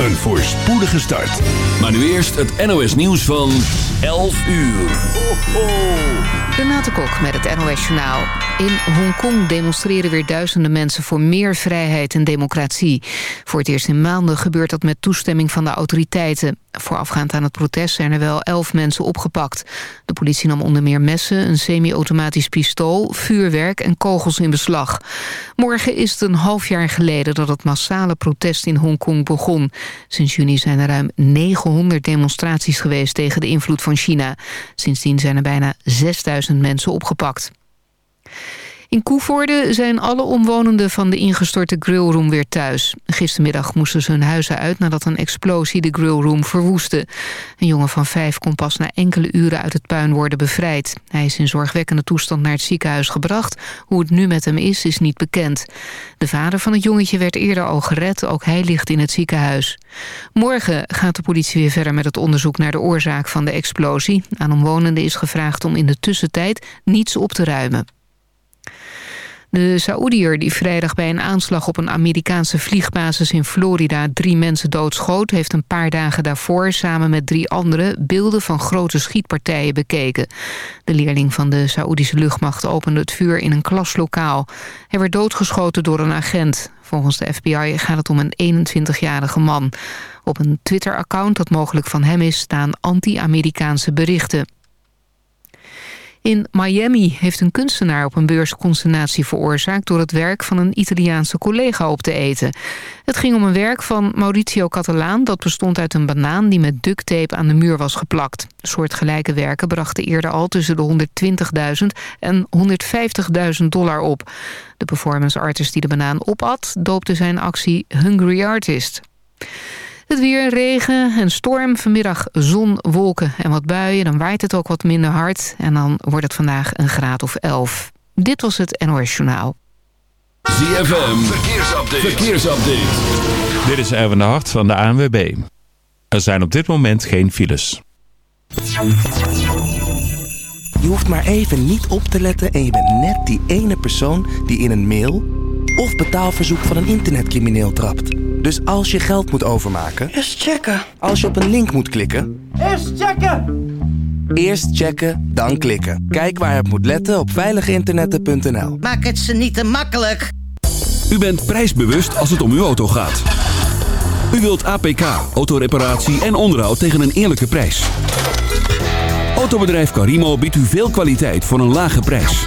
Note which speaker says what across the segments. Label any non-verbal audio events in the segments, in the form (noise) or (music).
Speaker 1: een voorspoedige start.
Speaker 2: Maar nu eerst het NOS nieuws van 11 uur. Ho, ho.
Speaker 3: Renate Kok met het NOS Journaal. In Hongkong demonstreren weer duizenden mensen voor meer vrijheid en democratie. Voor het eerst in maanden gebeurt dat met toestemming van de autoriteiten. Voorafgaand aan het protest zijn er wel elf mensen opgepakt. De politie nam onder meer messen, een semi-automatisch pistool... vuurwerk en kogels in beslag. Morgen is het een half jaar geleden dat het massale protest in Hongkong begon. Sinds juni zijn er ruim 900 demonstraties geweest tegen de invloed van China. Sindsdien zijn er bijna 6000 mensen opgepakt. In Koevoorde zijn alle omwonenden van de ingestorte grillroom weer thuis. Gistermiddag moesten ze hun huizen uit nadat een explosie de grillroom verwoestte. Een jongen van vijf kon pas na enkele uren uit het puin worden bevrijd. Hij is in zorgwekkende toestand naar het ziekenhuis gebracht. Hoe het nu met hem is, is niet bekend. De vader van het jongetje werd eerder al gered, ook hij ligt in het ziekenhuis. Morgen gaat de politie weer verder met het onderzoek naar de oorzaak van de explosie. Aan omwonenden is gevraagd om in de tussentijd niets op te ruimen. De Saoediër die vrijdag bij een aanslag op een Amerikaanse vliegbasis in Florida drie mensen doodschoot... heeft een paar dagen daarvoor samen met drie anderen beelden van grote schietpartijen bekeken. De leerling van de Saoedische luchtmacht opende het vuur in een klaslokaal. Hij werd doodgeschoten door een agent. Volgens de FBI gaat het om een 21-jarige man. Op een Twitter-account dat mogelijk van hem is staan anti-Amerikaanse berichten. In Miami heeft een kunstenaar op een beurs consternatie veroorzaakt... door het werk van een Italiaanse collega op te eten. Het ging om een werk van Mauricio Catalaan... dat bestond uit een banaan die met ducttape aan de muur was geplakt. Soortgelijke werken brachten eerder al tussen de 120.000 en 150.000 dollar op. De performance artist die de banaan opat... doopte zijn actie Hungry Artist. Het weer, regen en storm. Vanmiddag zon, wolken en wat buien. Dan waait het ook wat minder hard. En dan wordt het vandaag een graad of 11. Dit was het NOS Journaal.
Speaker 2: ZFM, verkeersupdate. verkeersupdate.
Speaker 4: Dit is Erwin de Hart van de ANWB. Er zijn op dit moment geen files.
Speaker 5: Je hoeft maar even niet op te letten en je bent net die ene persoon die in een mail of betaalverzoek van een internetcrimineel trapt. Dus als je geld moet overmaken...
Speaker 6: Eerst checken.
Speaker 5: Als je op een link moet klikken...
Speaker 6: Eerst checken!
Speaker 5: Eerst checken, dan klikken. Kijk waar het moet letten op veiliginternetten.nl.
Speaker 6: Maak het ze niet te makkelijk.
Speaker 2: U bent prijsbewust als het om uw auto gaat. U wilt APK, autoreparatie en onderhoud tegen een eerlijke prijs. Autobedrijf Carimo biedt u veel kwaliteit voor een lage prijs.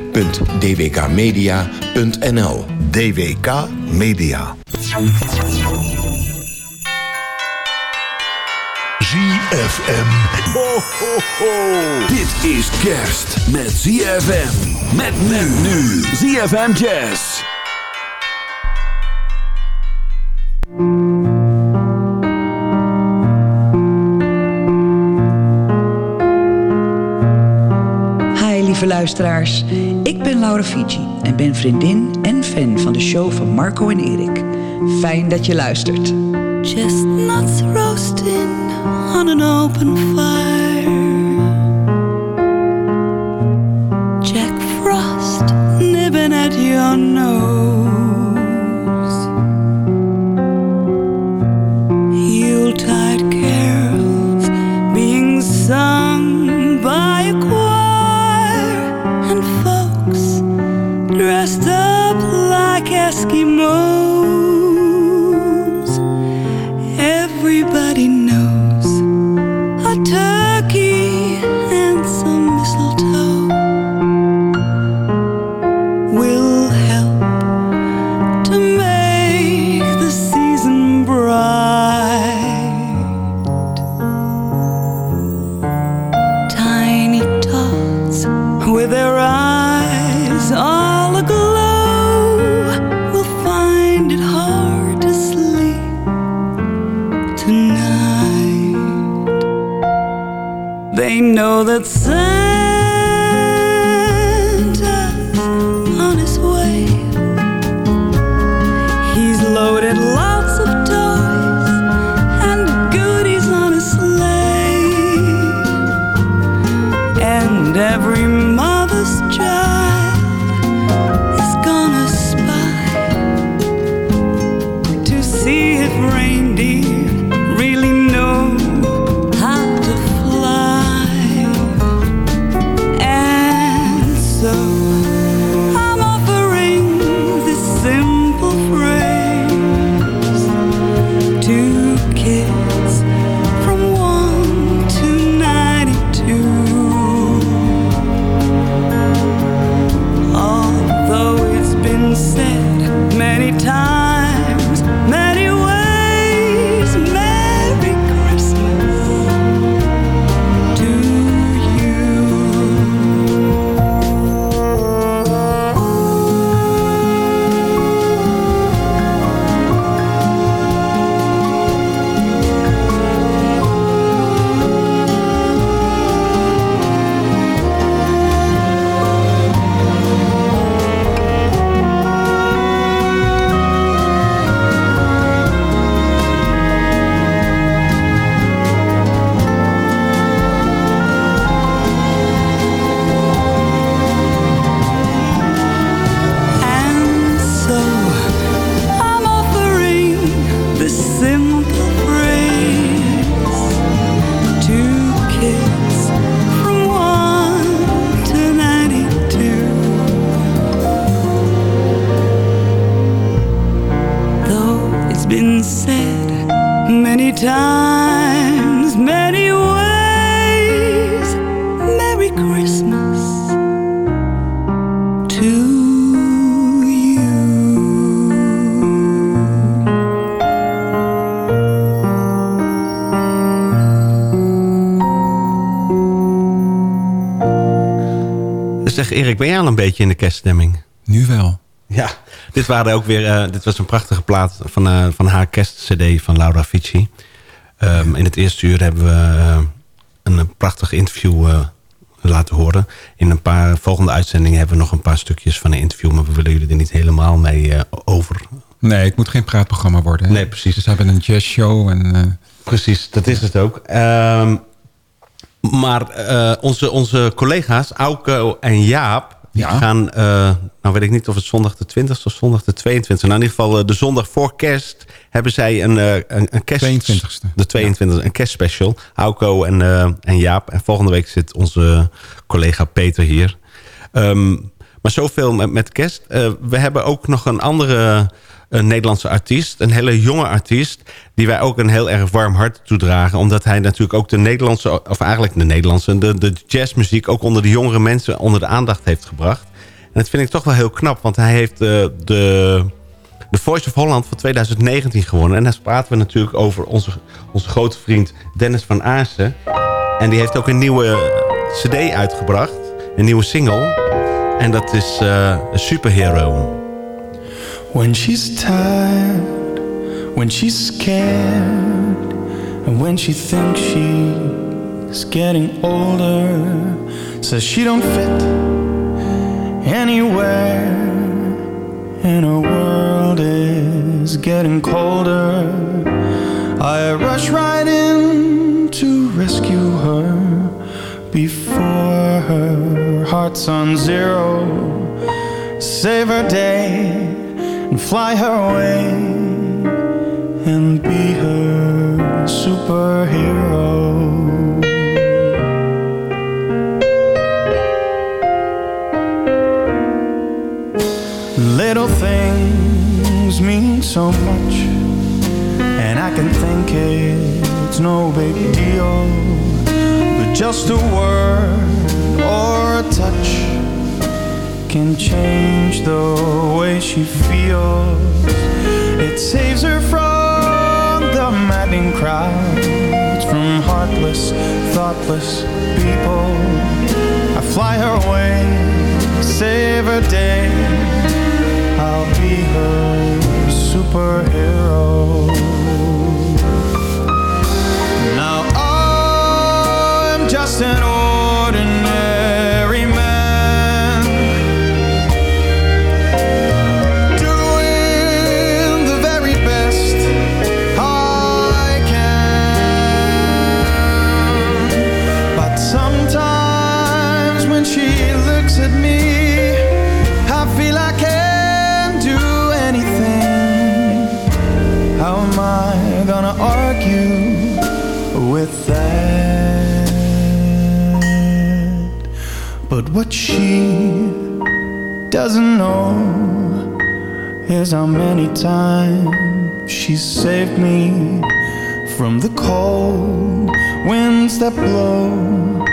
Speaker 7: www.dwkmedia.nl
Speaker 8: DWK Media.
Speaker 1: ZFM.
Speaker 2: Ho, ho, ho. Dit is kerst met ZFM. Met men nu. ZFM Jazz.
Speaker 9: Hi lieve luisteraars, ik ben Laura Fiji en ben vriendin en fan van de show van Marco en Erik. Fijn dat je luistert.
Speaker 10: Chestnuts roasting on an open fire. Jack Frost nipping at your nose.
Speaker 11: Know that
Speaker 12: Erik, ben jij al een beetje in de kerststemming?
Speaker 13: Nu wel.
Speaker 12: Ja, dit, waren ook weer, eh, dit was een prachtige plaat van, eh, van haar kerstcd van Laura Fici. Ehm, in het eerste uur hebben we eh, een, prachtig interview laten horen. In een paar volgende uitzendingen hebben we nog een paar stukjes van een interview... maar we willen jullie er niet helemaal mee over...
Speaker 13: Nee, het moet geen praatprogramma worden. hè?
Speaker 12: Nee, precies.
Speaker 13: Dus we hebben een jazzshow en...
Speaker 12: Precies, dat is het ook. Ehm, maar eh, onze, onze collega's, Auke en Jaap... die
Speaker 13: Ja.
Speaker 12: gaan, eh, nou weet ik niet of het zondag de 20 of zondag de 22 Nou, in ieder geval eh, de zondag voor kerst... hebben zij een, eh, een, een kerst...
Speaker 13: 22e.
Speaker 12: De 22e, een kerstspecial. Auko en, en Jaap. En volgende week zit onze collega Peter hier. Ehm, maar zoveel met, met kerst. We hebben ook nog een andere een Nederlandse artiest. Een hele jonge artiest. Die wij ook een heel erg warm hart toedragen. Omdat hij natuurlijk ook de Nederlandse... Of eigenlijk de Nederlandse... De, de jazzmuziek ook onder de jongere mensen onder de aandacht heeft gebracht. En dat vind ik toch wel heel knap. Want hij heeft eh, de... De Voice of Holland van 2019 gewonnen. En daar praten we natuurlijk over onze, onze grote vriend Dennis van Aarsen. En die heeft ook een nieuwe cd uitgebracht. Een nieuwe single. En dat is eh Superhero.
Speaker 14: When she's tired, when she's scared, and when she thinks she's getting older, says she don't fit anywhere, and her world is getting colder. I rush right in to rescue her before her heart's on zero. Save her day and fly her away and be her superhero. Little things mean so much, and I can think it's no big deal. But just a word or a touch can change the way she feels. It saves her from the maddening crowds, from heartless, thoughtless people. I fly her away, save her day. I'll be her superhero. Now I'm just an ordinary But what she doesn't know is how many times she saved me from the cold winds that blow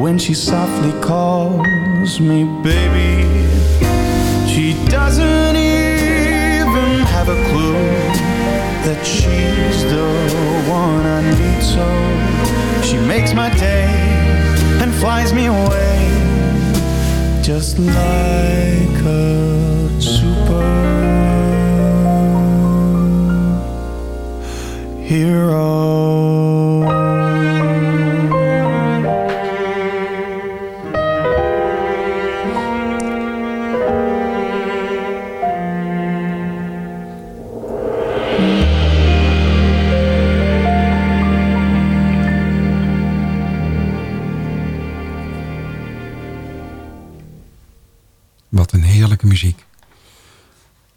Speaker 14: when she softly calls me baby. She doesn't even have a clue that she's the one I need so she makes my day and flies me away just like a super hero.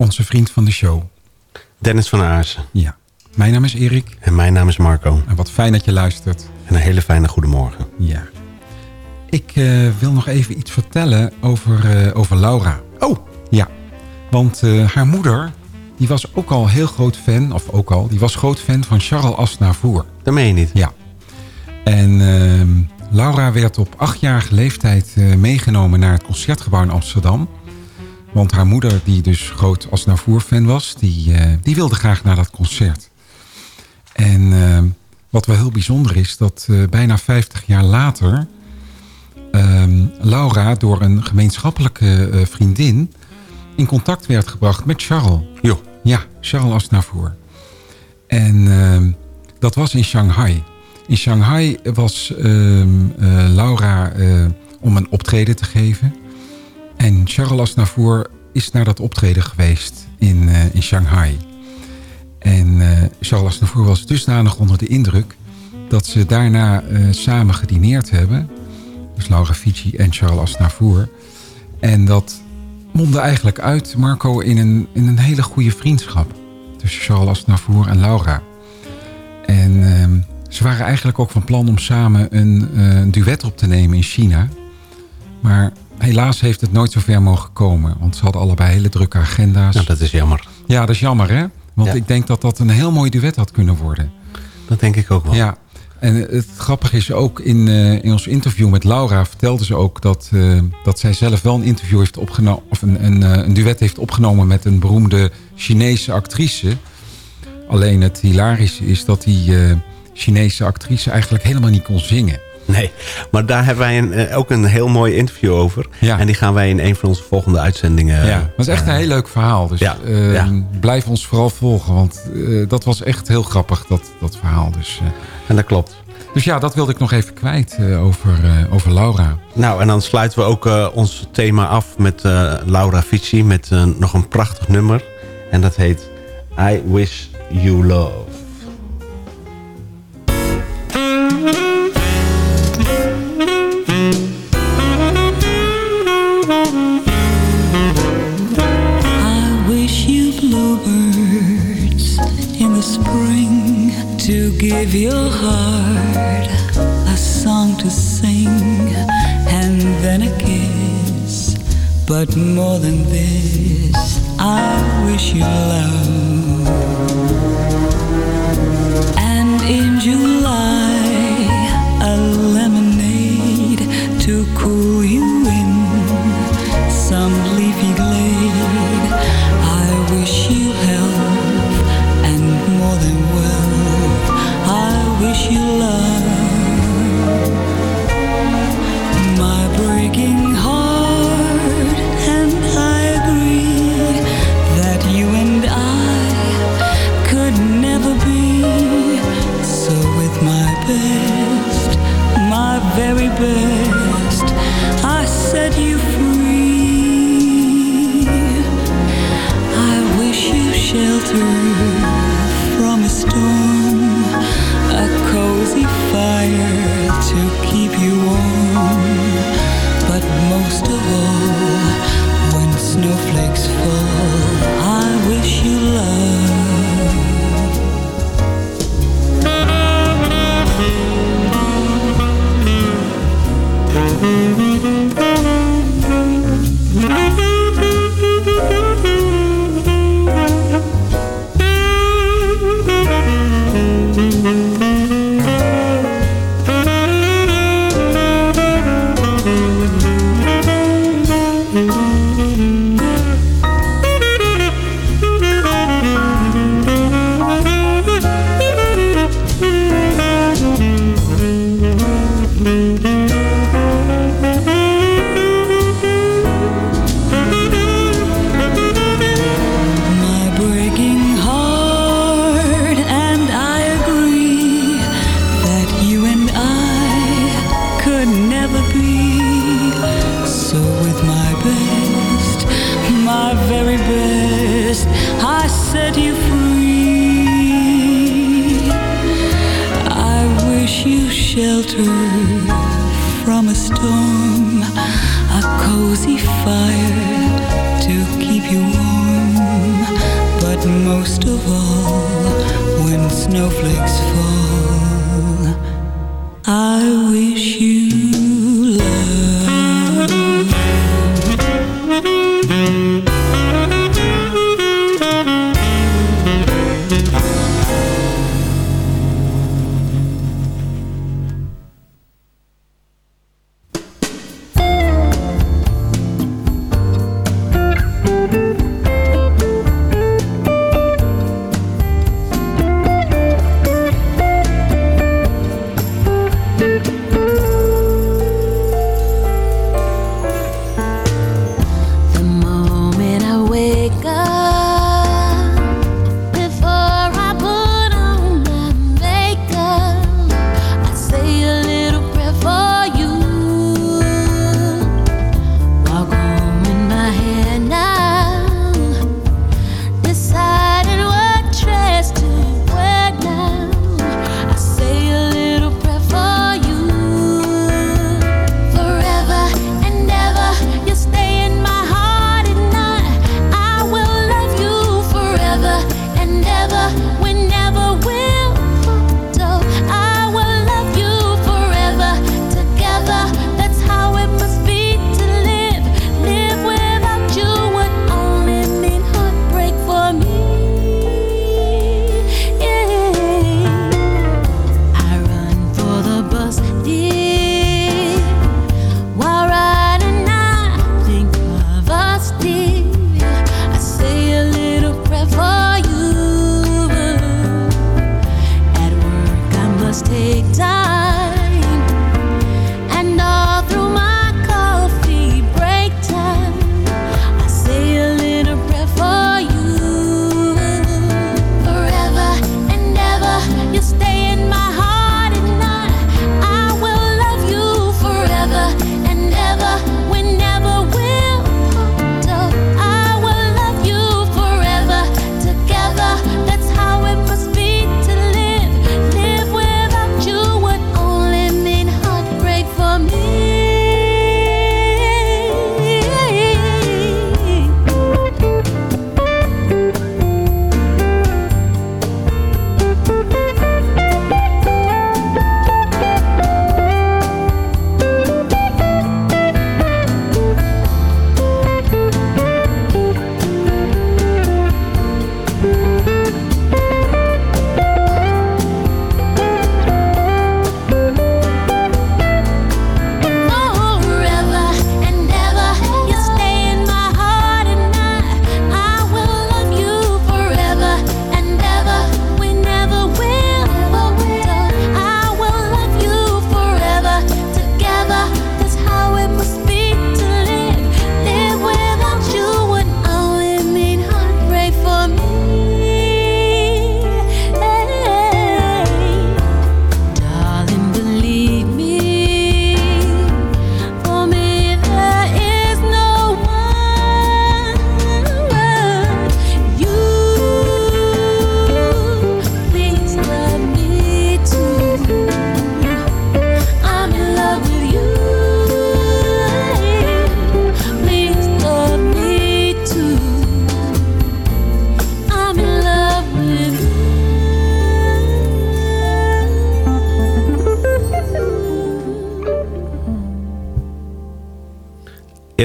Speaker 13: Onze vriend van de show.
Speaker 12: Dennis van Aarsen.
Speaker 13: Ja. Mijn naam is Erik.
Speaker 12: En mijn naam is Marco.
Speaker 13: En wat fijn dat je luistert.
Speaker 12: En een hele fijne goedemorgen.
Speaker 13: Ja. Ik eh, wil nog even iets vertellen over, eh, over Laura.
Speaker 12: Oh!
Speaker 13: Ja. Want eh, haar moeder, die was ook al heel groot fan, of ook al, die was groot fan van Charles Aznavour.
Speaker 12: Dat meen je niet?
Speaker 13: Ja. En ehm, Laura werd op achtjarige leeftijd meegenomen naar het Concertgebouw in Amsterdam. Want haar moeder, die dus groot Aznavour-fan was, die, eh, die wilde graag naar dat concert. En ehm, wat wel heel bijzonder is, dat eh, bijna 50 jaar later... ehm, Laura door een gemeenschappelijke eh, vriendin in contact werd gebracht met Charles.
Speaker 12: Jo.
Speaker 13: Ja, Charles Aznavour. En ehm, dat was in Shanghai. In Shanghai was ehm, eh, Laura eh, om een optreden te geven. En Charles Aznavour is naar dat optreden geweest in, eh, in Shanghai. En eh, Charles Aznavour was dusdanig onder de indruk... dat ze daarna eh, samen gedineerd hebben. Dus Laura Fiji en Charles Aznavour. En dat mondde eigenlijk uit, Marco, in een, in een hele goede vriendschap. Tussen Charles Aznavour en Laura. En ehm, ze waren eigenlijk ook van plan om samen een eh, duet op te nemen in China. Maar helaas heeft het nooit zo ver mogen komen. Want ze hadden allebei hele drukke agenda's.
Speaker 12: Nou, dat is jammer.
Speaker 13: Ja, dat is jammer hè. Want
Speaker 12: Ja.
Speaker 13: ik denk dat dat een heel mooi duet had kunnen worden.
Speaker 12: Dat denk ik ook wel.
Speaker 13: Ja, en het grappige is ook in, eh, in ons interview met Laura vertelde ze ook dat, eh, dat zij zelf wel een interview heeft opgenomen, of een, een, eh, een duet heeft opgenomen met een beroemde Chinese actrice. Alleen het hilarische is dat die Chinese actrice eigenlijk helemaal niet kon zingen.
Speaker 12: Nee, maar daar hebben wij een, eh, ook een heel mooi interview over.
Speaker 13: Ja.
Speaker 12: En die gaan wij in een van onze volgende uitzendingen...
Speaker 13: ja, dat is echt een heel leuk verhaal. Dus
Speaker 12: ja,
Speaker 13: eh,
Speaker 12: ja.
Speaker 13: blijf ons vooral volgen, want eh, dat was echt heel grappig, dat, dat verhaal. Dus, eh,
Speaker 12: En dat klopt.
Speaker 13: dus ja, dat wilde ik nog even kwijt eh, over, eh, over Laura.
Speaker 12: Nou, en dan sluiten we ook eh, ons thema af met eh, Laura Fici... met eh, nog een prachtig nummer. En dat heet I Wish You Love.
Speaker 11: Give your heart a song to sing and then a kiss. But more than this, I wish you love.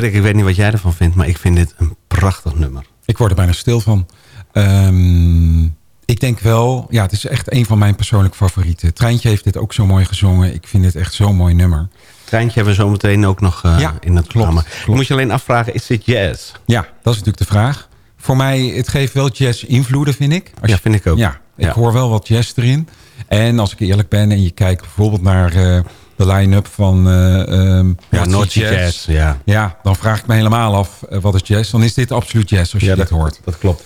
Speaker 12: Erik, ik weet niet wat jij ervan vindt, maar ik vind dit een prachtig nummer.
Speaker 13: Ik word er bijna stil van. Ehm, ik denk wel, ja, het is echt een van mijn persoonlijke favorieten. Treintje heeft dit ook zo mooi gezongen. Ik vind dit echt zo'n mooi nummer.
Speaker 12: Treintje hebben we zo meteen ook nog uh, ja, in het programma. Klopt. Je moet je alleen afvragen, is dit jazz?
Speaker 13: Ja, dat is natuurlijk de vraag. Voor mij, het geeft wel jazz-invloeden, vind ik.
Speaker 12: Als ja, vind ik ook.
Speaker 13: Ja, ik hoor wel wat jazz erin. En als ik eerlijk ben en je kijkt bijvoorbeeld naar uh, de line-up van uh, um,
Speaker 12: ja, jazz. jazz. ja.
Speaker 13: ja, dan vraag ik me helemaal af, wat is jazz? Dan is dit absoluut jazz, als je
Speaker 12: ja,
Speaker 13: dit
Speaker 12: dat,
Speaker 13: hoort.
Speaker 12: Dat klopt.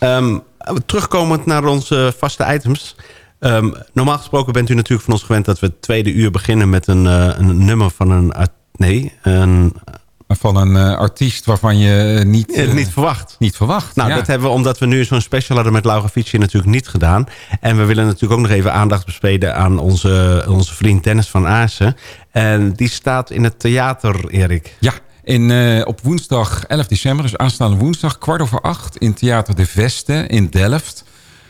Speaker 12: Um, terugkomend naar onze vaste items. Um, normaal gesproken bent u natuurlijk van ons gewend dat we het tweede uur beginnen met een, uh, een nummer van een... Nee, een...
Speaker 13: Van een uh, artiest waarvan je niet...
Speaker 12: Uh, niet verwacht.
Speaker 13: Niet verwacht,
Speaker 12: Nou,
Speaker 13: ja.
Speaker 12: dat hebben we omdat we nu zo'n special hadden met Laura Fici natuurlijk niet gedaan. En we willen natuurlijk ook nog even aandacht besteden aan onze, onze vriend Dennis van Aarsen. En die staat in het theater, Erik.
Speaker 13: Ja, in, uh, op woensdag 11 december, dus aanstaande woensdag, kwart over acht... in Theater de Veste in Delft.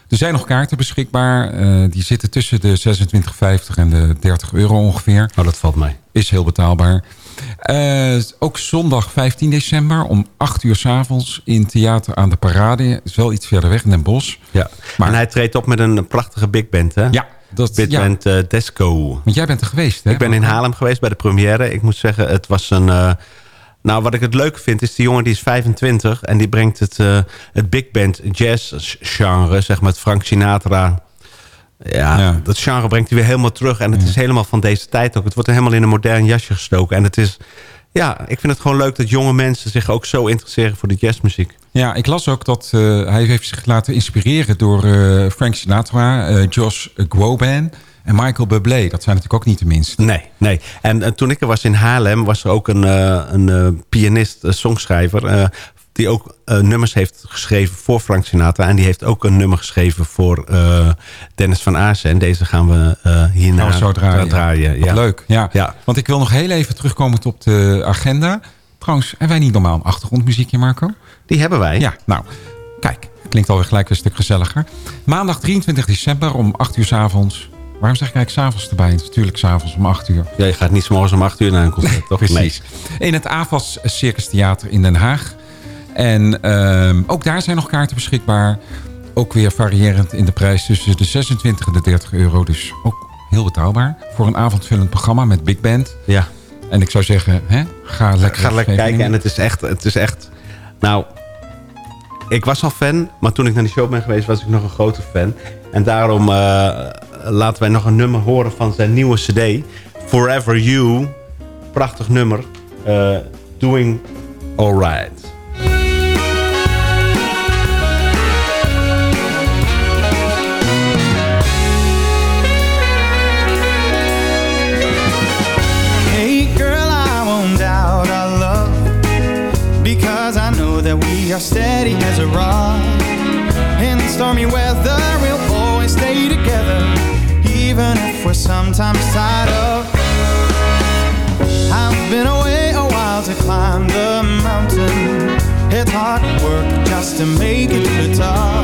Speaker 13: Er zijn nog kaarten beschikbaar. Uh, die zitten tussen de 26,50 en de 30 euro ongeveer.
Speaker 12: Oh, dat valt mij.
Speaker 13: Is heel betaalbaar. Uh, ook zondag 15 december om 8 uur s avonds in Theater aan de Parade. Is wel iets verder weg in Den Bosch.
Speaker 12: Ja. Maar, en hij treedt op met een prachtige big band, hè?
Speaker 13: Ja. Dat,
Speaker 12: big
Speaker 13: ja.
Speaker 12: band uh, Desco.
Speaker 13: Want jij bent er geweest, hè?
Speaker 12: Ik ben in Haarlem geweest bij de première. Ik moet zeggen, het was een... Uh, nou, wat ik het leuk vind, is die jongen die is 25... en die brengt het, het big band jazz genre, zeg maar het Frank Sinatra... Ja, ja, dat genre brengt hij weer helemaal terug. En het ja. is helemaal van deze tijd ook. Het wordt helemaal in een modern jasje gestoken. En het is... Ja, ik vind het gewoon leuk dat jonge mensen zich ook zo interesseren voor de jazzmuziek.
Speaker 13: Ja, ik las ook dat uh, hij heeft zich laten inspireren door uh, Frank Sinatra, uh, Josh Groban en Michael Bublé. Dat zijn natuurlijk ook niet de minste.
Speaker 12: Nee, nee. En, en toen ik er was in Haarlem was er ook een, een pianist, songschrijver die ook uh, nummers heeft geschreven voor Frank Sinatra. En die heeft ook een nummer geschreven voor uh, Dennis van Aarsen. En deze gaan we uh, hierna
Speaker 13: nou, zo draaien.
Speaker 12: draaien.
Speaker 13: Ja. Leuk, ja. ja. Want ik wil nog heel even terugkomen op de agenda. Trouwens, hebben wij niet normaal een achtergrondmuziekje, Marco?
Speaker 12: Die hebben wij.
Speaker 13: Ja, nou, kijk. Klinkt alweer gelijk een stuk gezelliger. Maandag 23 december om 8 uur s avonds. Waarom zeg ik eigenlijk s'avonds erbij? Natuurlijk s'avonds om 8 uur.
Speaker 12: Ja, je gaat niet s'morgens om 8 uur naar een concert, toch?
Speaker 13: Precies. Nee. In het AVAS Circus Theater in Den Haag. En um, ook daar zijn nog kaarten beschikbaar. Ook weer variërend in de prijs tussen de 26 en de 30 euro. Dus ook heel betaalbaar. Voor een avondvullend programma met big band.
Speaker 12: Ja.
Speaker 13: En ik zou zeggen, hè, ga lekker,
Speaker 12: ga lekker kijken. En het is, echt, het is echt... Nou, ik was al fan. Maar toen ik naar die show ben geweest, was ik nog een grote fan. En daarom uh, laten wij nog een nummer horen van zijn nieuwe cd. Forever You. Prachtig nummer. Uh, doing Alright.
Speaker 14: Sometimes tired of. I've been away a while to climb the mountain. It's hard work just to make it to the top.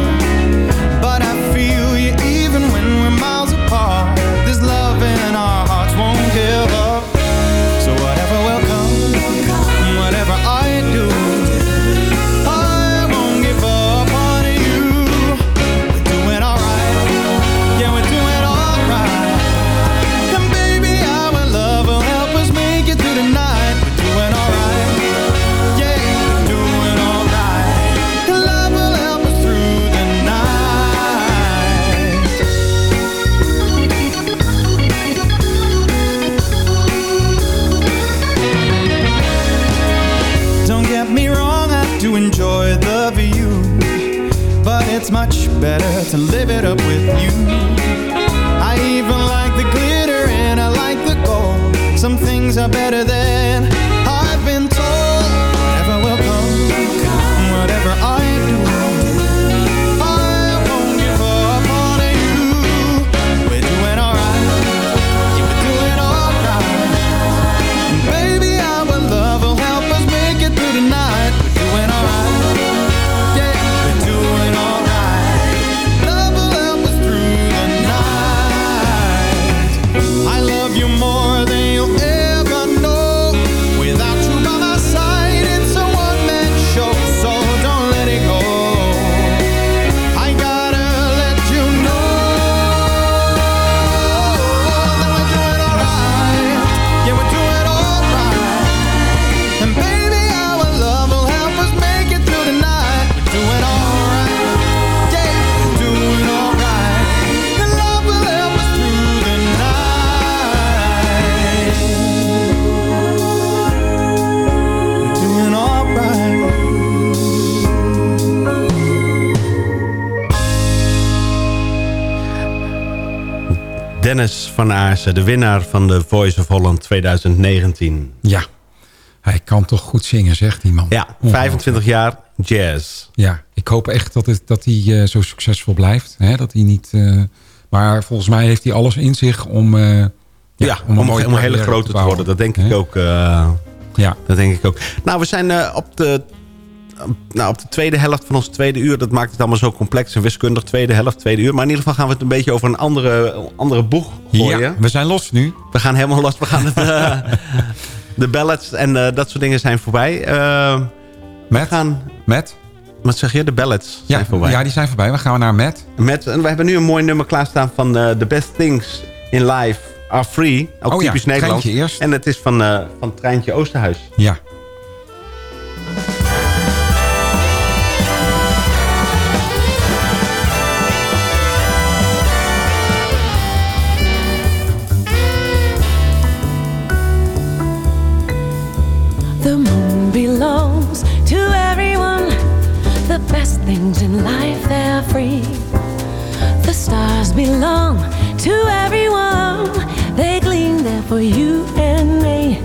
Speaker 12: De winnaar van de Voice of Holland 2019.
Speaker 13: Ja, hij kan toch goed zingen, zegt die man.
Speaker 12: Ja, 25 jaar jazz.
Speaker 13: Ja, ik hoop echt dat, het, dat hij eh, zo succesvol blijft. Hè? Dat hij niet, eh, maar volgens mij heeft hij alles in zich om... eh, ja,
Speaker 12: Ja, om, om,
Speaker 13: mooie
Speaker 12: om een hele grote te worden. Dat denk ik ook.
Speaker 13: Ja.
Speaker 12: Dat denk ik ook. Nou, we zijn op, de, nou, op de tweede helft van ons tweede uur. Dat maakt het allemaal zo complex en wiskundig. Tweede helft, tweede uur. Maar in ieder geval gaan we het een beetje over een andere, andere boeg gooien.
Speaker 13: Ja, we zijn los nu.
Speaker 12: We gaan helemaal los. We gaan het, eh, (laughs) de ballads en eh, dat soort dingen zijn voorbij. Eh,
Speaker 13: Met?
Speaker 12: We gaan,
Speaker 13: Met?
Speaker 12: wat zeg je? De ballads
Speaker 13: Ja,
Speaker 12: zijn voorbij.
Speaker 13: ja, die zijn voorbij. We gaan naar Met.
Speaker 12: Met, en we hebben nu een mooi nummer klaarstaan van The Best Things in Life Are Free. Ook
Speaker 13: Oh ja,
Speaker 12: typisch Nederlands.
Speaker 13: Treintje eerst.
Speaker 12: En het is van, van Treintje Oosterhuis.
Speaker 13: Ja.
Speaker 15: Things in life, they're free. The stars belong to everyone. They gleam there for you and me.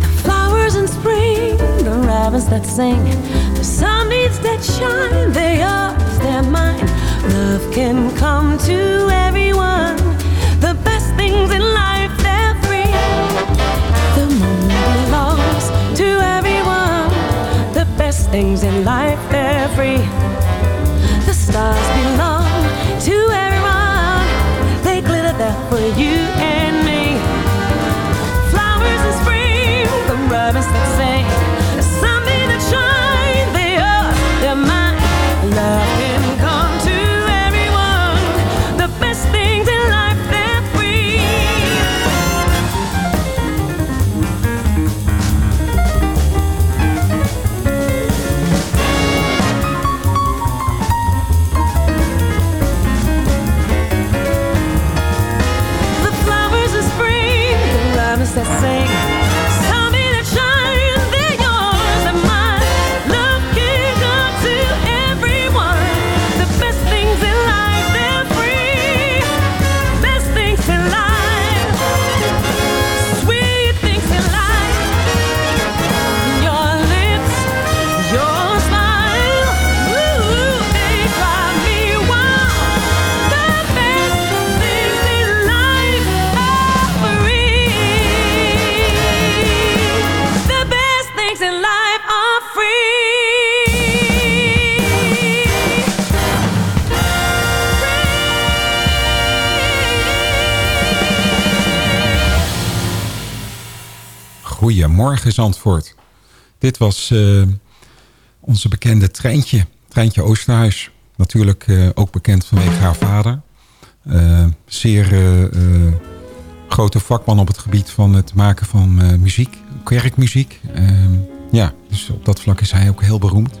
Speaker 15: The flowers in spring, the robins that sing, the sunbeams that shine, they're yours, they're mine. Love can come to The
Speaker 13: Goedemorgen Zandvoort. Dit was eh, onze bekende Treintje. Treintje Oosterhuis. Natuurlijk eh, ook bekend vanwege haar vader. Eh, zeer grote vakman op het gebied van het maken van muziek. Kerkmuziek. Eh, ja, dus op dat vlak is hij ook heel beroemd.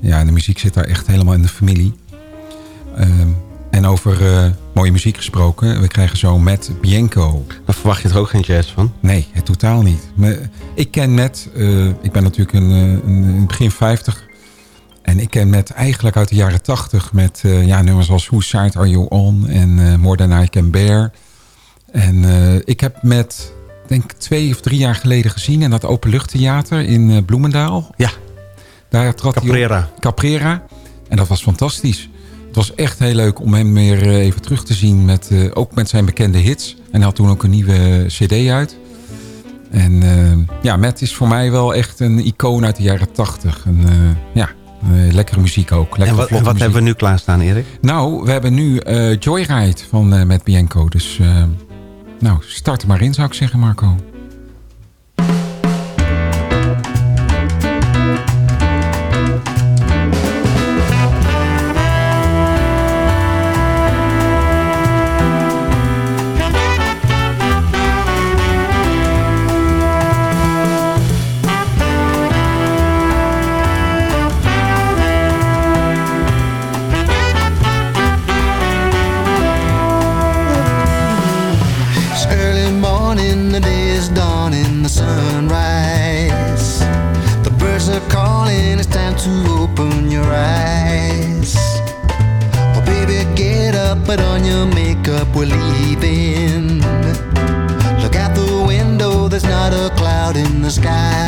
Speaker 13: Ja, de muziek zit daar echt helemaal in de familie. Eh, en over mooie muziek gesproken. We krijgen zo Matt Bianco.
Speaker 12: Daar verwacht je er ook geen jazz van?
Speaker 13: Nee, het totaal niet. Me- Ik ken Matt, eh, ik ben natuurlijk een, eh, een, begin 50. En ik ken Matt eigenlijk uit de jaren 80 met eh, ja, nummers als Whose Side Are You On en eh, More Than I Can Bear. En ik heb Matt, denk twee of drie jaar geleden gezien in dat openluchttheater in Bloemendaal.
Speaker 12: Ja.
Speaker 13: Daar trad hij op.
Speaker 12: Caprera.
Speaker 13: Caprera. En dat was fantastisch. Het was echt heel leuk om hem weer eh, even terug te zien. Met, eh, ook met zijn bekende hits. En hij had toen ook een nieuwe cd uit. En eh, ja, Matt is voor mij wel echt een icoon uit de jaren tachtig. En eh, ja, eh, lekkere muziek ook.
Speaker 12: En
Speaker 13: Lekkere
Speaker 12: wat, en wat
Speaker 13: muziek.
Speaker 12: hebben we nu klaarstaan, Erik?
Speaker 13: Nou, we hebben nu eh, Joyride van eh Matt Bianco. Dus eh, nou, start er maar in zou ik zeggen Marco.
Speaker 16: We're leaving. Look out the window, there's not a cloud in the sky.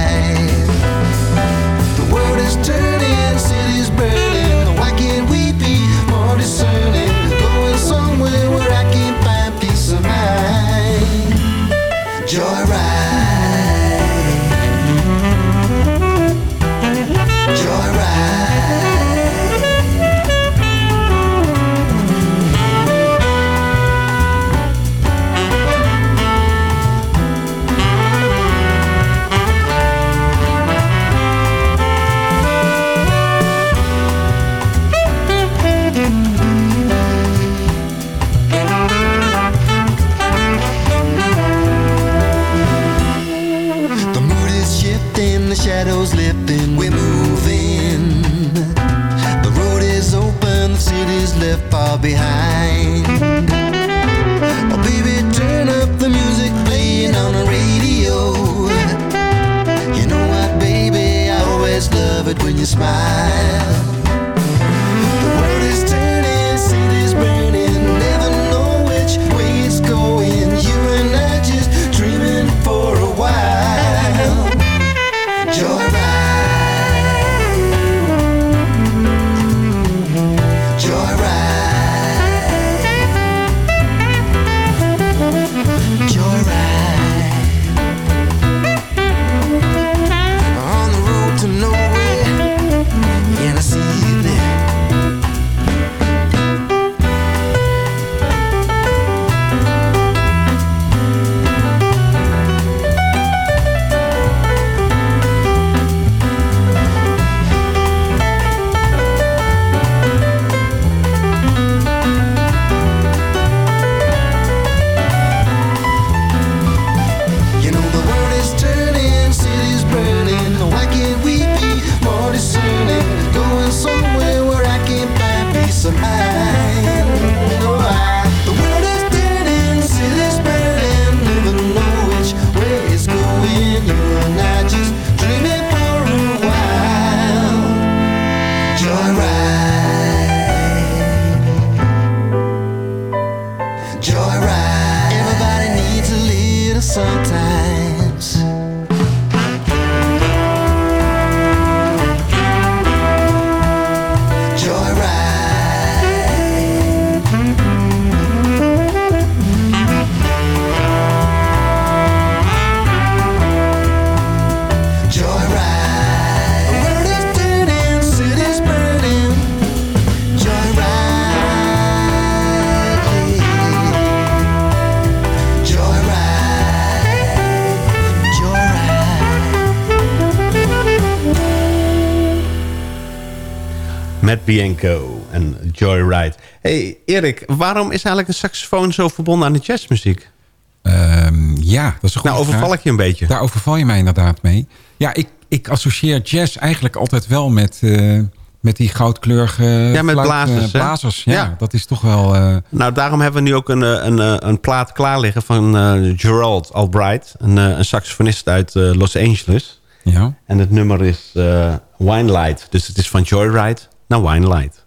Speaker 12: Bianco en Joyride. hey, Erik, waarom is eigenlijk een saxofoon zo verbonden aan de jazzmuziek?
Speaker 13: Ehm, ja, dat is een goede
Speaker 12: Nou, overval
Speaker 13: vraag.
Speaker 12: ik je een beetje.
Speaker 13: Daar overval je mij inderdaad mee. Ja, ik, ik associeer jazz eigenlijk altijd wel met, eh, met die goudkleurige
Speaker 12: Ja, met
Speaker 13: fluit, eh,
Speaker 12: blazers.
Speaker 13: Ja,
Speaker 12: Ja.
Speaker 13: dat is toch wel... eh,
Speaker 12: Nou, daarom hebben we nu ook een, een, een plaat klaar liggen van Gerald Albright. Een, een saxofonist uit Los Angeles.
Speaker 13: Ja.
Speaker 12: En het nummer is Wine Light. Dus het is van Joyride naar Wine Light.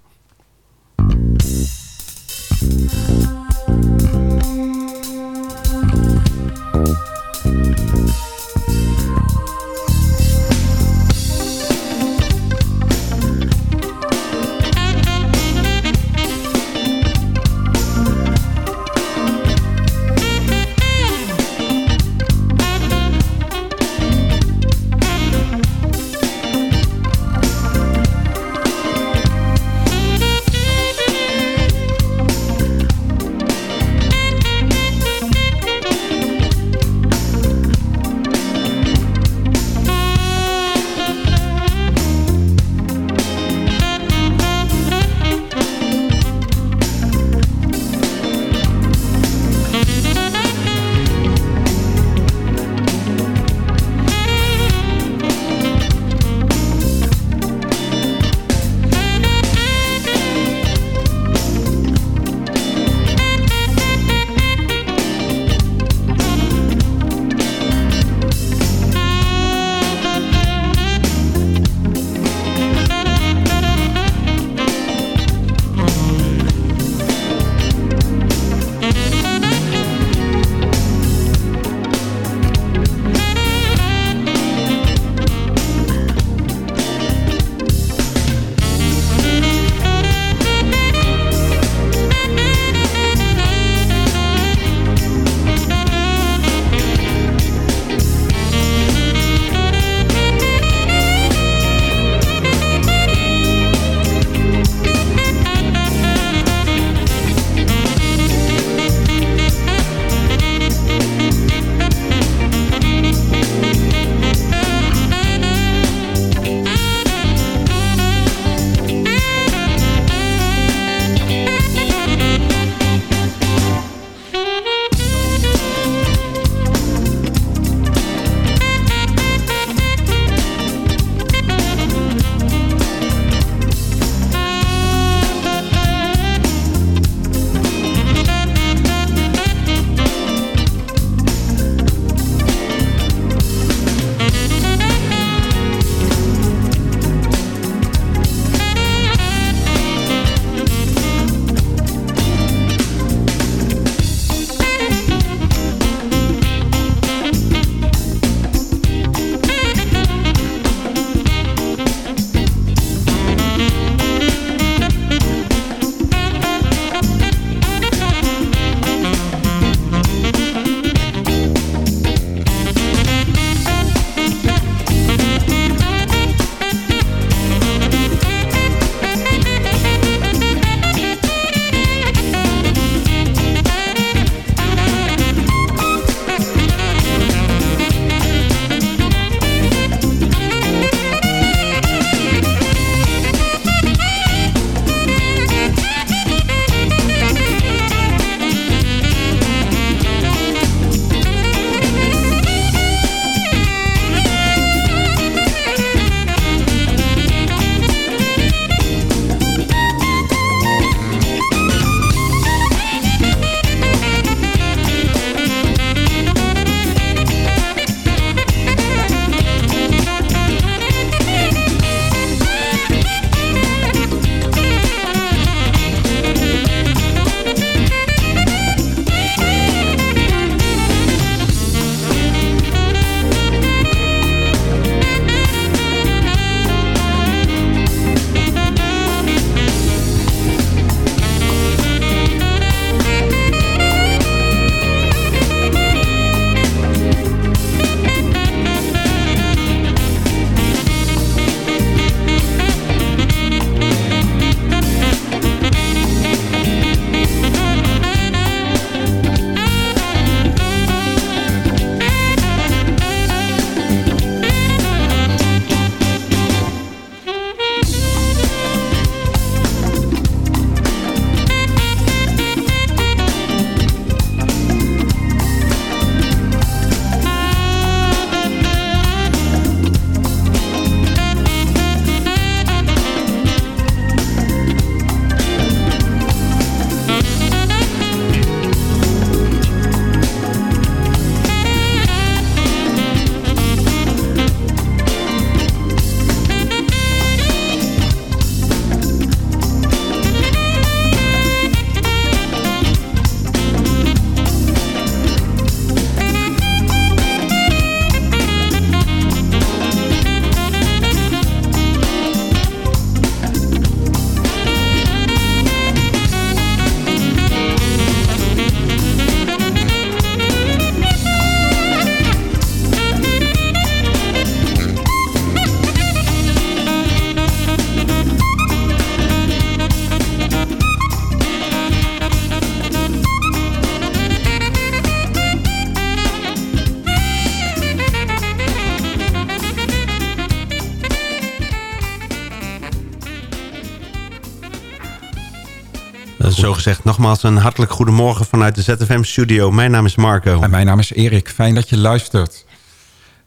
Speaker 12: Zo gezegd, nogmaals een hartelijk goedemorgen vanuit de ZFM-studio. Mijn naam is Marco.
Speaker 13: En mijn naam is Erik. Fijn dat je luistert.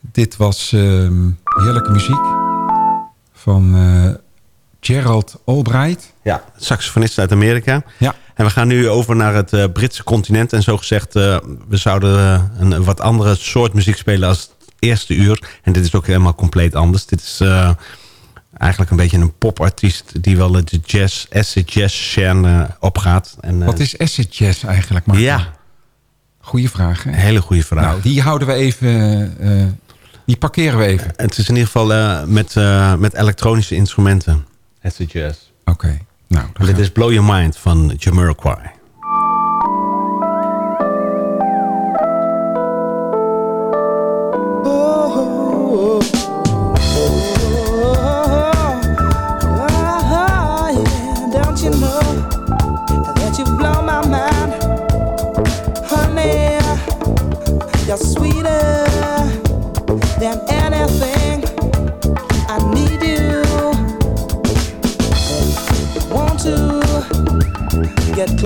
Speaker 13: Dit was ehm, heerlijke muziek van eh, Gerald Albright.
Speaker 12: Ja, saxofonist uit Amerika.
Speaker 13: Ja.
Speaker 12: En we gaan nu over naar het eh, Britse continent. En zo gezegd, eh, we zouden een wat andere soort muziek spelen als het eerste uur. En dit is ook helemaal compleet anders. Dit is eigenlijk een beetje een popartiest die wel de jazz, acid jazz scène opgaat. En, eh,
Speaker 13: Wat is acid jazz eigenlijk? Marco?
Speaker 12: Ja.
Speaker 13: Goeie vraag. Hè?
Speaker 12: Hele goede vraag.
Speaker 13: Nou, die houden we even... eh, die parkeren we even.
Speaker 12: Het is in ieder geval eh, met, eh, met elektronische instrumenten. Acid jazz.
Speaker 13: Oké. Nou,
Speaker 12: Dit is Blow Your Mind van Jamiroquai.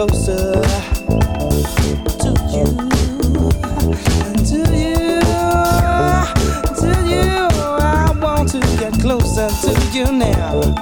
Speaker 17: Closer to you, to you, to you. I want to get closer to you now.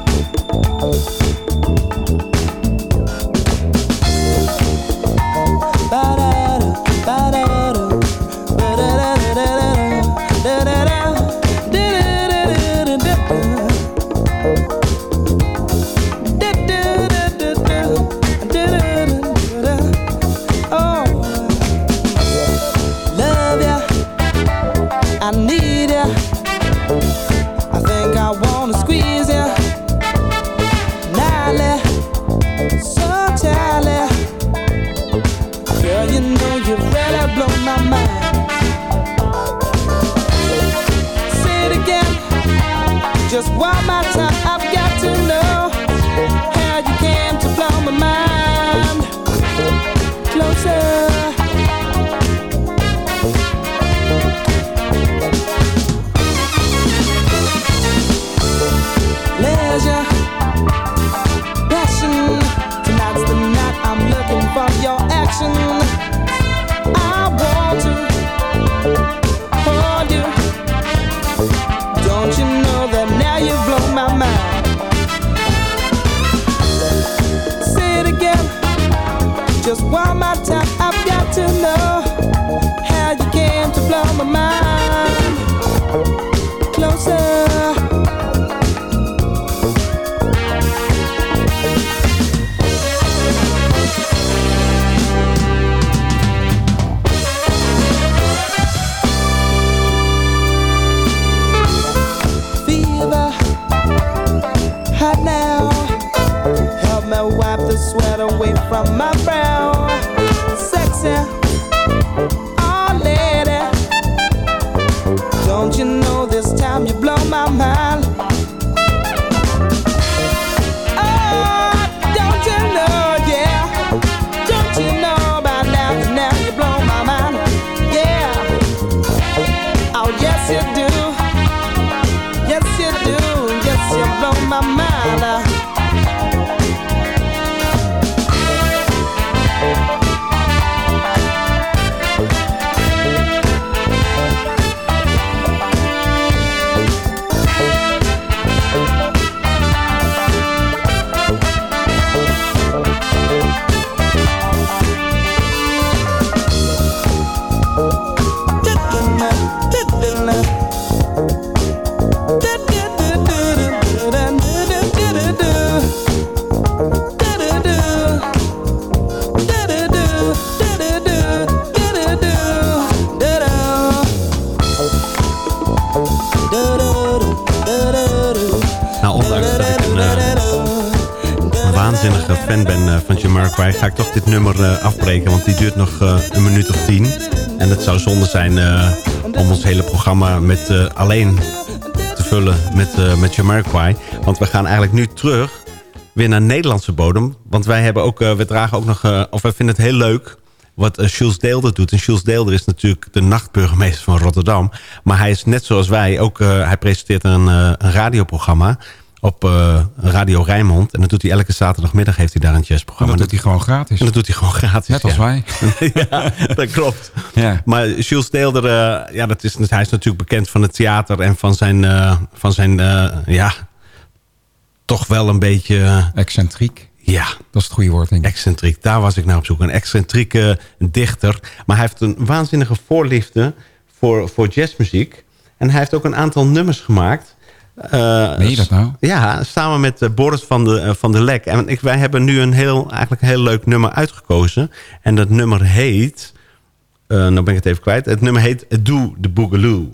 Speaker 12: Zou zonde zijn eh, om ons hele programma met eh, alleen te vullen met, eh met Jamiroquai. Want we gaan eigenlijk nu terug weer naar Nederlandse bodem. Want wij hebben ook, we dragen ook nog, of wij vinden het heel leuk wat uh, Jules Deelder doet. En Jules Deelder is natuurlijk de nachtburgemeester van Rotterdam. Maar hij is net zoals wij ook, hij presenteert een, een radioprogramma. Op eh, Radio Rijnmond. En dan doet hij elke zaterdagmiddag heeft hij daar een jazzprogramma.
Speaker 13: En dat doet hij gewoon gratis.
Speaker 12: En dat doet hij gewoon gratis.
Speaker 13: Net als
Speaker 12: ja.
Speaker 13: wij. (laughs)
Speaker 12: ja, dat klopt.
Speaker 13: Ja.
Speaker 12: Maar Jules Deelder, eh, ja, dat is, hij is natuurlijk bekend van het theater... en van zijn, eh, van zijn ja, toch wel een beetje...
Speaker 13: Excentriek.
Speaker 12: ja,
Speaker 13: Dat is het goede woord, denk ik.
Speaker 12: excentriek. Daar was ik naar op zoek. Een excentrieke dichter. Maar hij heeft een waanzinnige voorliefde voor, voor jazzmuziek. En hij heeft ook een aantal nummers gemaakt. Eh,
Speaker 13: Meen je dat nou?
Speaker 12: Ja, samen met eh, Boris van de, eh, van de Lek. En ik, wij hebben nu een heel, eigenlijk een heel leuk nummer uitgekozen. En dat nummer heet... nou ben ik het even kwijt. Het nummer heet Do the Boogaloo.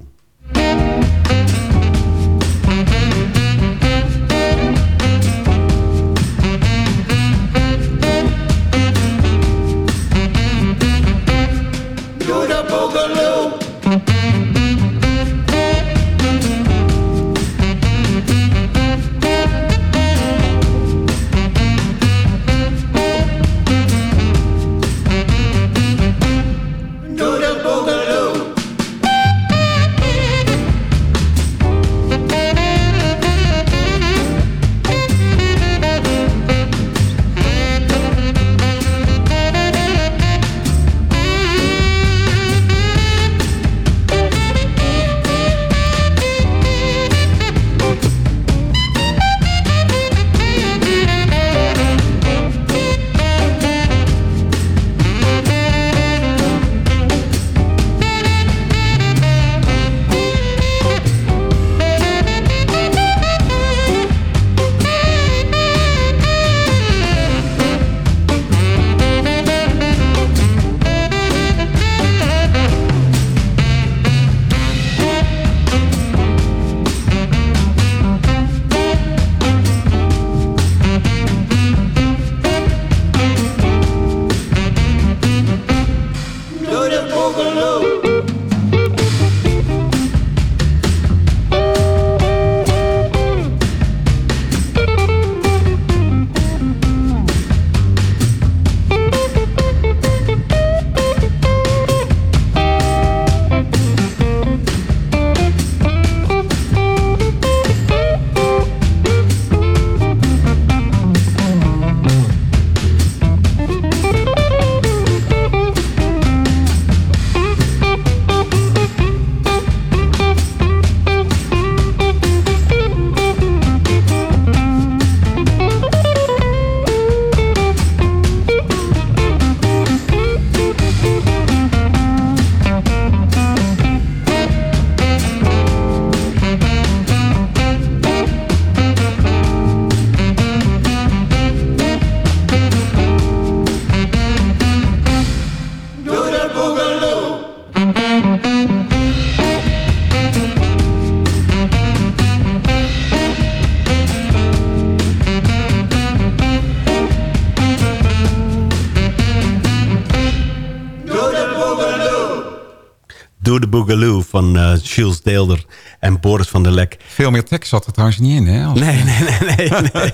Speaker 12: Jules Deelder en Boris van der Lek.
Speaker 13: Veel meer tekst zat er trouwens niet in, hè? Als-
Speaker 12: Nee, nee, nee, nee. nee.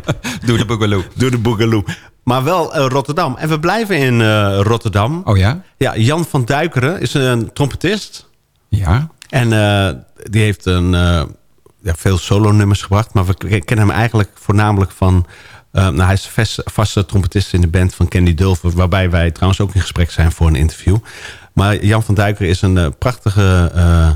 Speaker 12: (laughs)
Speaker 13: Doe de boogaloo.
Speaker 12: Door de Boogaloo. Maar wel eh, Rotterdam. En we blijven in eh, Rotterdam.
Speaker 13: Oh ja?
Speaker 12: Ja, Jan van Duikeren is een trompetist.
Speaker 13: Ja.
Speaker 12: En eh, die heeft een, ja, veel solo-nummers gebracht. Maar we kennen hem eigenlijk voornamelijk van... nou, hij is vast, vaste trompetist in de band van Candy Dulfer... waarbij wij trouwens ook in gesprek zijn voor een interview. Maar Jan van Duikeren is een eh, prachtige... eh,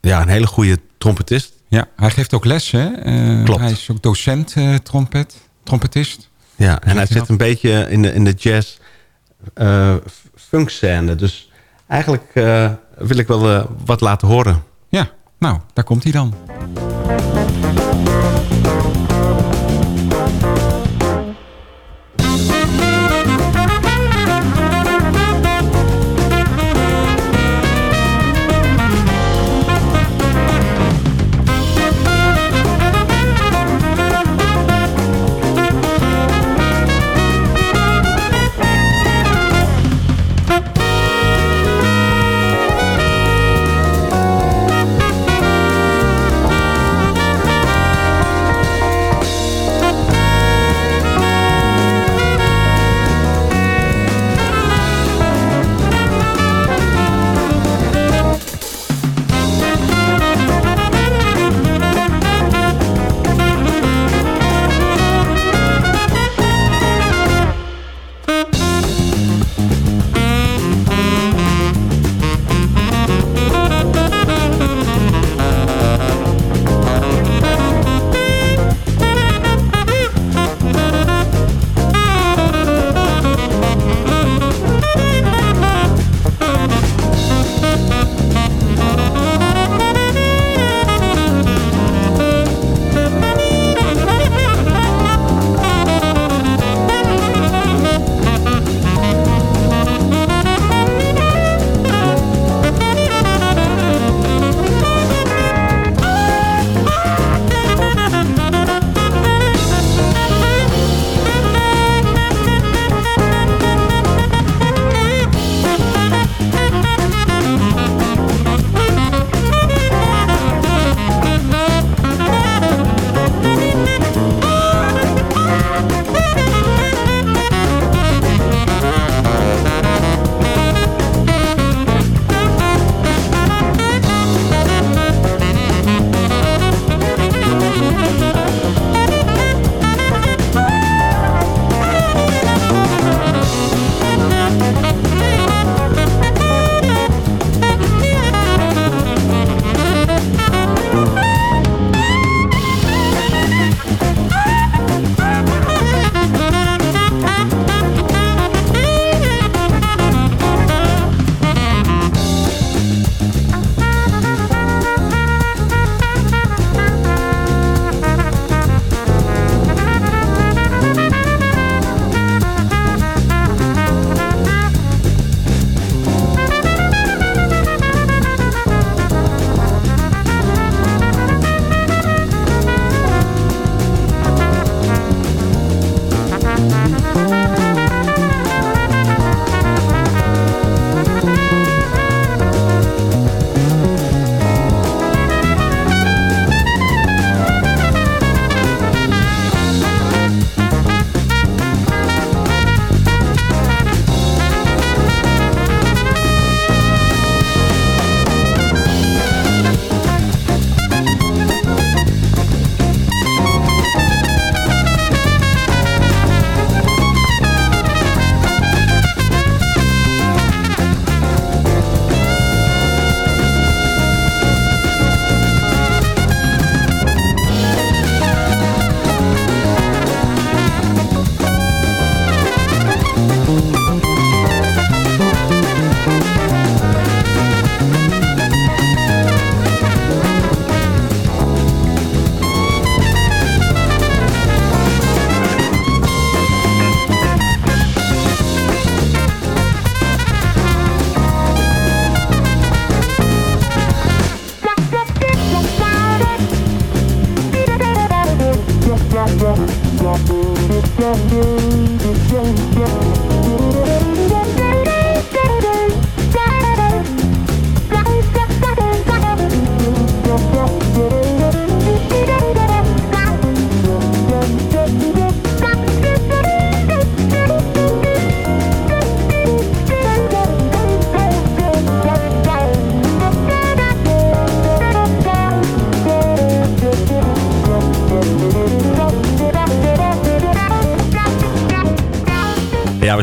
Speaker 12: ja, een hele goede trompetist.
Speaker 13: Ja, hij geeft ook les, hè? Eh,
Speaker 12: Klopt.
Speaker 13: Hij is ook docent trompet, trompetist.
Speaker 12: Ja, en hij zit een beetje in de, in de jazz eh funk scène. Dus eigenlijk wil ik wel wat laten horen.
Speaker 13: Ja, nou, daar komt hij dan.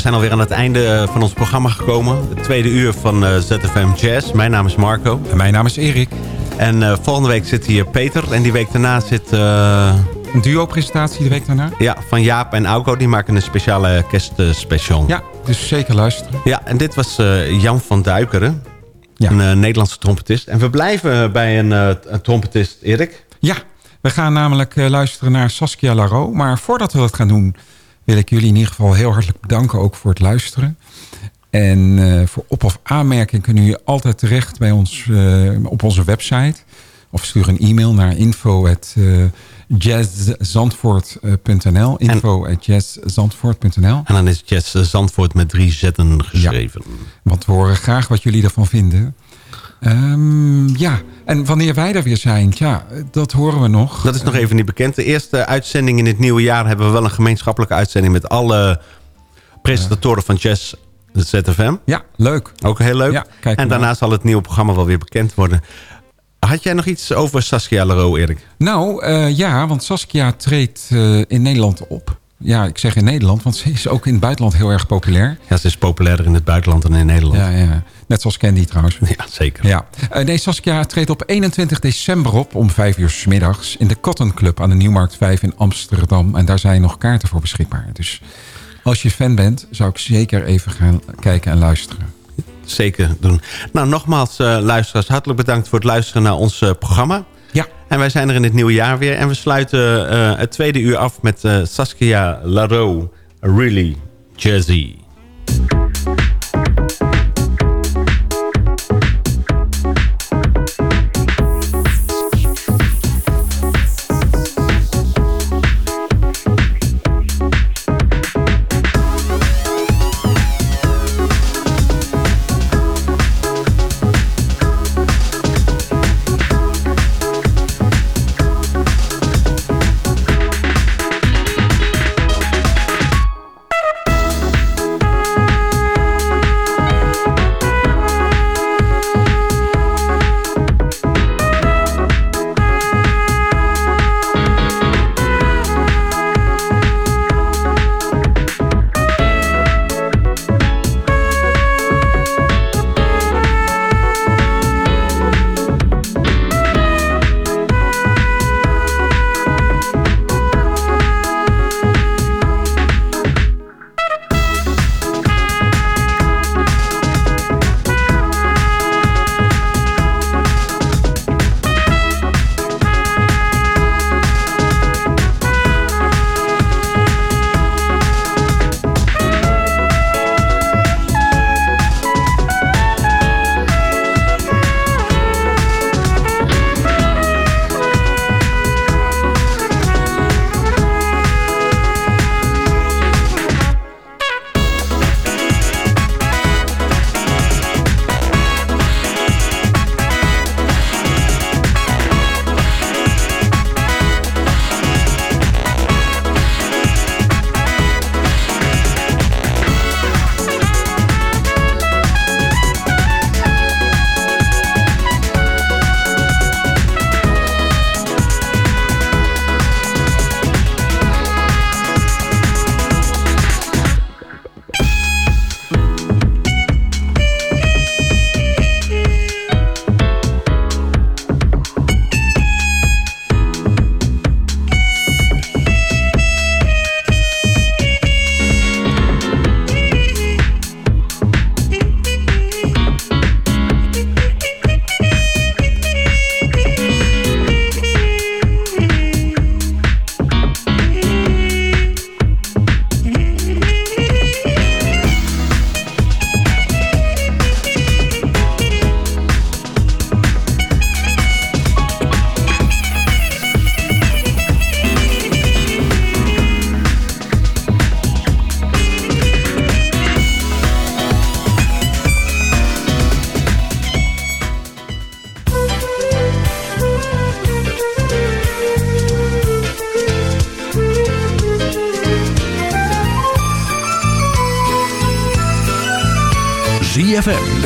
Speaker 12: Zijn alweer aan het einde eh, van ons programma gekomen. Het tweede uur van eh, ZFM Jazz. Mijn naam is Marco.
Speaker 13: En mijn naam is Erik.
Speaker 12: En eh, volgende week zit hier Peter. En die week daarna zit...
Speaker 13: Een duo-presentatie de week daarna.
Speaker 12: ja, van Jaap en Auko. Die maken een speciale kerstspecial.
Speaker 13: Ja, dus zeker luisteren.
Speaker 12: Ja, en dit was Jan van Duikeren. Een Nederlandse trompetist. En we blijven bij een, een trompetist, Erik.
Speaker 13: Ja, we gaan namelijk luisteren naar Saskia Laro. Maar voordat we dat gaan doen, wil ik jullie in ieder geval heel hartelijk bedanken ook voor het luisteren. En eh, voor op- of aanmerking kunnen jullie altijd terecht bij ons eh, op onze website. Of stuur een e-mail naar info at, eh, jazzzandvoort.nl. Info at jazzzandvoort.nl.
Speaker 12: En dan is Jazz Zandvoort met drie zetten geschreven.
Speaker 13: Want we horen graag wat jullie ervan vinden. Ehm, ja, en wanneer wij er weer zijn, ja, dat horen we nog.
Speaker 12: Dat is nog even niet bekend. De eerste uitzending in het nieuwe jaar hebben we wel een gemeenschappelijke uitzending met alle presentatoren van Jazz ZFM.
Speaker 13: Ja, leuk.
Speaker 12: Ook heel leuk.
Speaker 13: Ja,
Speaker 12: en daarna zal het nieuwe programma wel weer bekend worden. Had jij nog iets over Saskia Leroux, Erik?
Speaker 13: Nou, eh, ja, want Saskia treedt eh, in Nederland op. Ja, ik zeg in Nederland, want ze is ook in het buitenland heel erg populair.
Speaker 12: Ja, ze is populairder in het buitenland dan in Nederland.
Speaker 13: Ja, ja. Net zoals Candy trouwens.
Speaker 12: Ja, zeker.
Speaker 13: Ja. Eh, nee, Saskia treedt op 21 december op om 5 uur 's middags in de Cotton Club aan de Nieuwmarkt 5 in Amsterdam. En daar zijn nog kaarten voor beschikbaar. Dus als je fan bent, zou ik zeker even gaan kijken en luisteren.
Speaker 12: Zeker doen. Nou, nogmaals, eh, luisteraars, hartelijk bedankt voor het luisteren naar ons eh, programma.
Speaker 13: Ja.
Speaker 12: En wij zijn er in het nieuwe jaar weer. En we sluiten eh, het tweede uur af met eh, Saskia Leroux. Really Jazzy.